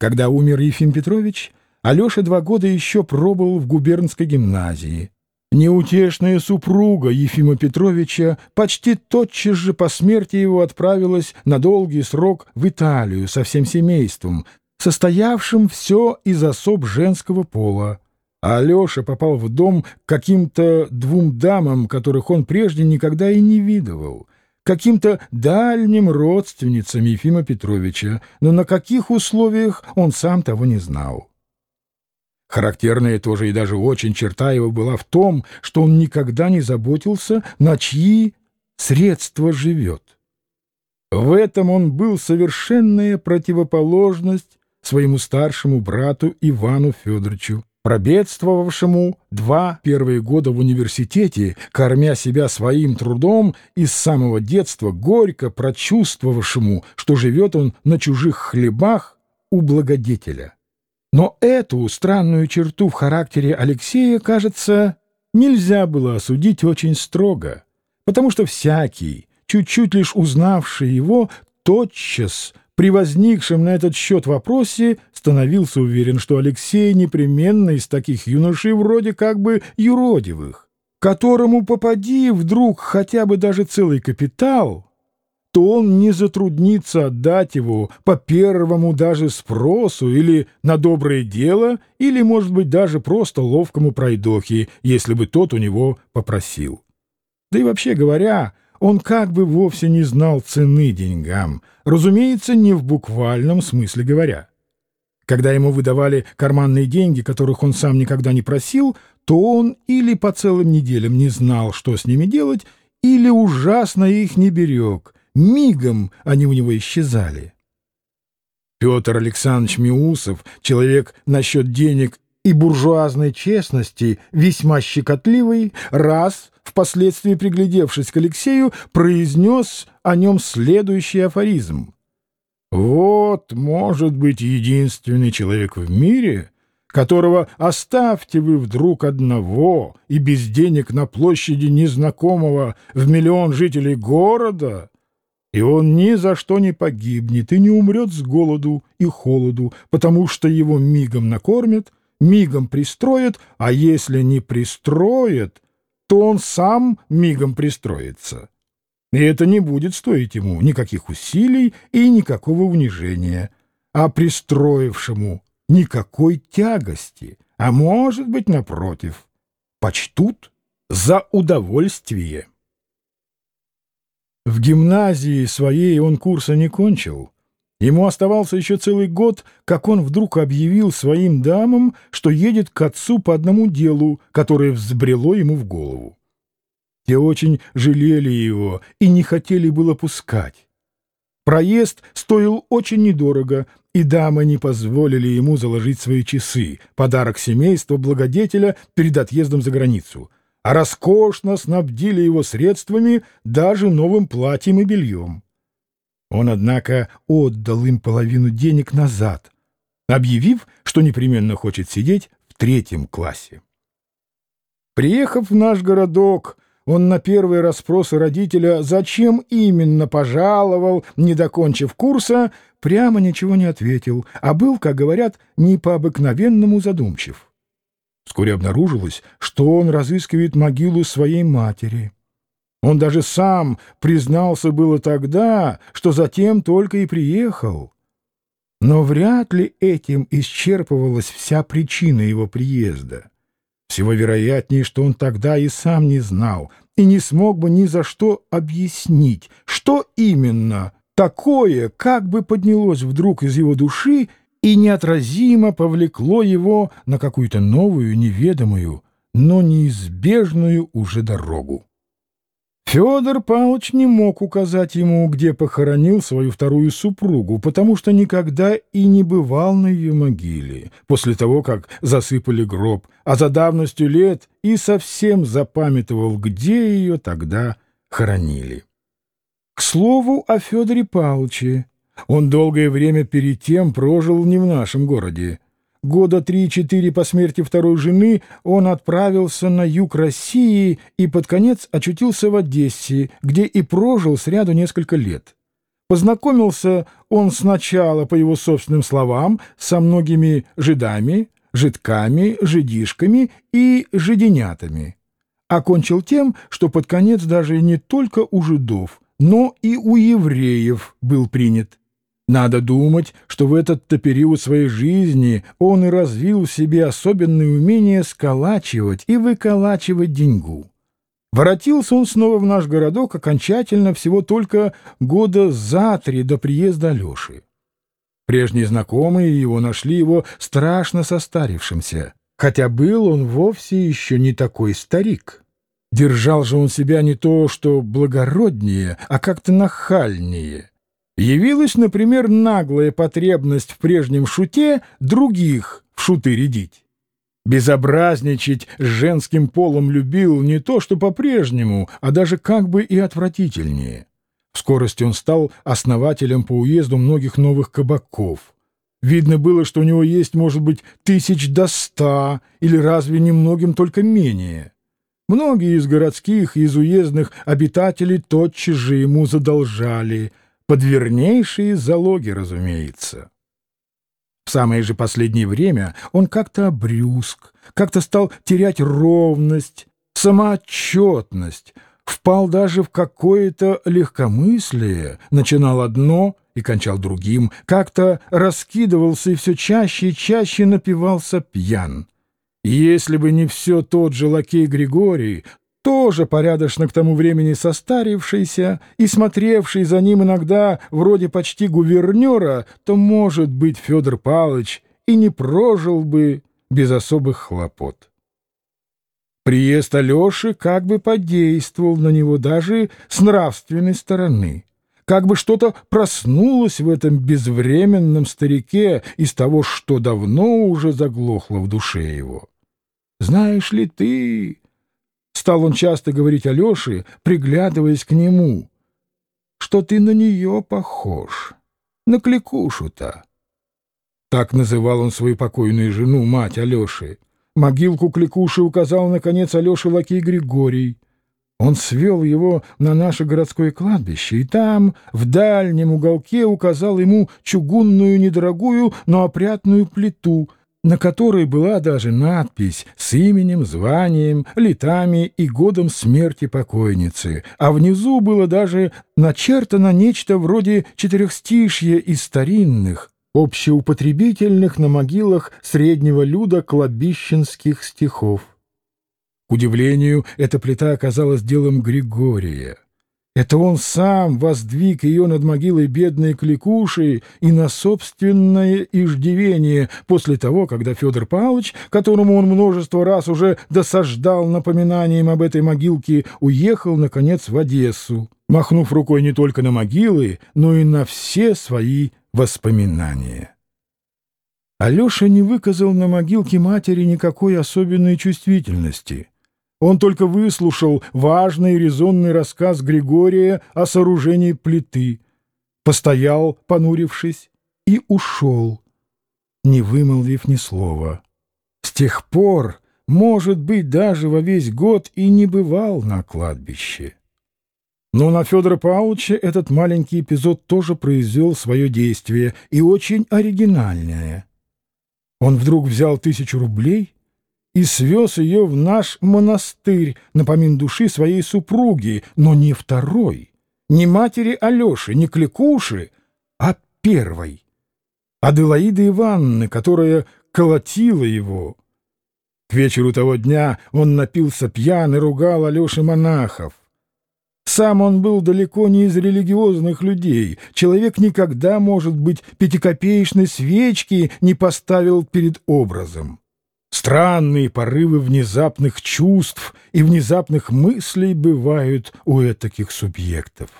Когда умер Ефим Петрович, Алеша два года еще пробовал в губернской гимназии. Неутешная супруга Ефима Петровича почти тотчас же по смерти его отправилась на долгий срок в Италию со всем семейством, состоявшим все из особ женского пола. А Алеша попал в дом к каким-то двум дамам, которых он прежде никогда и не видывал, каким-то дальним родственницам Ефима Петровича, но на каких условиях он сам того не знал. Характерная тоже и даже очень черта его была в том, что он никогда не заботился, на чьи средства живет. В этом он был совершенная противоположность своему старшему брату Ивану Федоровичу, пробедствовавшему два первые года в университете, кормя себя своим трудом и с самого детства горько прочувствовавшему, что живет он на чужих хлебах у благодетеля. Но эту странную черту в характере Алексея, кажется, нельзя было осудить очень строго, потому что всякий, чуть-чуть лишь узнавший его, тотчас при возникшем на этот счет вопросе становился уверен, что Алексей непременно из таких юношей вроде как бы юродивых, которому попади вдруг хотя бы даже целый капитал — то он не затруднится отдать его по первому даже спросу или на доброе дело, или, может быть, даже просто ловкому пройдохе, если бы тот у него попросил. Да и вообще говоря, он как бы вовсе не знал цены деньгам, разумеется, не в буквальном смысле говоря. Когда ему выдавали карманные деньги, которых он сам никогда не просил, то он или по целым неделям не знал, что с ними делать, или ужасно их не берег — мигом они у него исчезали. Петр Александрович Миусов, человек насчет денег и буржуазной честности, весьма щекотливый, раз, впоследствии приглядевшись к Алексею, произнес о нем следующий афоризм. «Вот, может быть, единственный человек в мире, которого оставьте вы вдруг одного и без денег на площади незнакомого в миллион жителей города, и он ни за что не погибнет и не умрет с голоду и холоду, потому что его мигом накормят, мигом пристроят, а если не пристроят, то он сам мигом пристроится. И это не будет стоить ему никаких усилий и никакого унижения, а пристроившему никакой тягости, а может быть, напротив, почтут за удовольствие. В гимназии своей он курса не кончил. Ему оставался еще целый год, как он вдруг объявил своим дамам, что едет к отцу по одному делу, которое взбрело ему в голову. Те очень жалели его и не хотели было пускать. Проезд стоил очень недорого, и дамы не позволили ему заложить свои часы, подарок семейства благодетеля перед отъездом за границу — а роскошно снабдили его средствами, даже новым платьем и бельем. Он, однако, отдал им половину денег назад, объявив, что непременно хочет сидеть в третьем классе. Приехав в наш городок, он на первые расспросы родителя, зачем именно пожаловал, не докончив курса, прямо ничего не ответил, а был, как говорят, не по-обыкновенному задумчив. Вскоре обнаружилось, что он разыскивает могилу своей матери. Он даже сам признался было тогда, что затем только и приехал. Но вряд ли этим исчерпывалась вся причина его приезда. Всего вероятнее, что он тогда и сам не знал и не смог бы ни за что объяснить, что именно такое как бы поднялось вдруг из его души и неотразимо повлекло его на какую-то новую, неведомую, но неизбежную уже дорогу. Федор Павлович не мог указать ему, где похоронил свою вторую супругу, потому что никогда и не бывал на ее могиле, после того, как засыпали гроб, а за давностью лет и совсем запамятовал, где ее тогда хоронили. К слову о Федоре Павловиче, он долгое время перед тем прожил не в нашем городе. Года три-четыре по смерти второй жены он отправился на юг России и под конец очутился в Одессе, где и прожил сряду несколько лет. Познакомился он сначала, по его собственным словам, со многими жидами, жидками, жидишками и жиденятами. Окончил тем, что под конец даже не только у жидов, но и у евреев был принят. Надо думать, что в этот-то период своей жизни он и развил в себе особенное умение сколачивать и выколачивать деньгу. Воротился он снова в наш городок окончательно всего только года за три до приезда Алеши. Прежние знакомые его нашли его страшно состарившимся, хотя был он вовсе еще не такой старик. Держал же он себя не то что благороднее, а как-то нахальнее. Явилась, например, наглая потребность в прежнем шуте других в шуты рядить. Безобразничать с женским полом любил не то что по-прежнему, а даже как бы и отвратительнее. В скорости он стал основателем по уезду многих новых кабаков. Видно было, что у него есть, может быть, тысяч до ста, или разве немногим только менее. Многие из городских и из уездных обитателей тотчас же ему задолжали, под вернейшие залоги, разумеется. В самое же последнее время он как-то обрюзг, как-то стал терять ровность, самоотчетность, впал даже в какое-то легкомыслие, начинал одно и кончал другим, как-то раскидывался и все чаще и чаще напивался пьян. И если бы не все тот же лакей Григорий, тоже порядочно к тому времени состарившийся и смотревший за ним иногда вроде почти гувернера, то, может быть, Федор Павлович и не прожил бы без особых хлопот. Приезд Алеши как бы подействовал на него даже с нравственной стороны. Как бы что-то проснулось в этом безвременном старике из того, что давно уже заглохло в душе его. «Знаешь ли ты...» Стал он часто говорить Алёше, приглядываясь к нему, что ты на нее похож, на кликушу-то. Так называл он свою покойную жену, мать Алёши. Могилку кликуши указал, наконец, Алёше лакей Григорий. Он свел его на наше городское кладбище, и там, в дальнем уголке, указал ему чугунную недорогую, но опрятную плиту — на которой была даже надпись с именем, званием, летами и годом смерти покойницы, а внизу было даже начертано нечто вроде четырехстишья из старинных, общеупотребительных на могилах среднего люда кладбищенских стихов. К удивлению, эта плита оказалась делом Григория. Это он сам воздвиг ее над могилой бедной кликуши и на собственное иждивение после того, когда Федор Павлович, которому он множество раз уже досаждал напоминанием об этой могилке, уехал, наконец, в Одессу, махнув рукой не только на могилы, но и на все свои воспоминания. Алеша не выказал на могилке матери никакой особенной чувствительности — он только выслушал важный резонный рассказ Григория о сооружении плиты, постоял, понурившись, и ушел, не вымолвив ни слова. С тех пор, может быть, даже во весь год и не бывал на кладбище. Но на Федора Павловича этот маленький эпизод тоже произвел свое действие, и очень оригинальное. Он вдруг взял тысячу рублей — и свез ее в наш монастырь на помин души своей супруги, но не второй, не матери Алеши, не Кликуши, а первой, Аделаиды Ивановны, которая колотила его. К вечеру того дня он напился пьян и ругал Алеши монахов. Сам он был далеко не из религиозных людей. Человек никогда, может быть, пятикопеечной свечки не поставил перед образом. Странные порывы внезапных чувств и внезапных мыслей бывают у этих субъектов.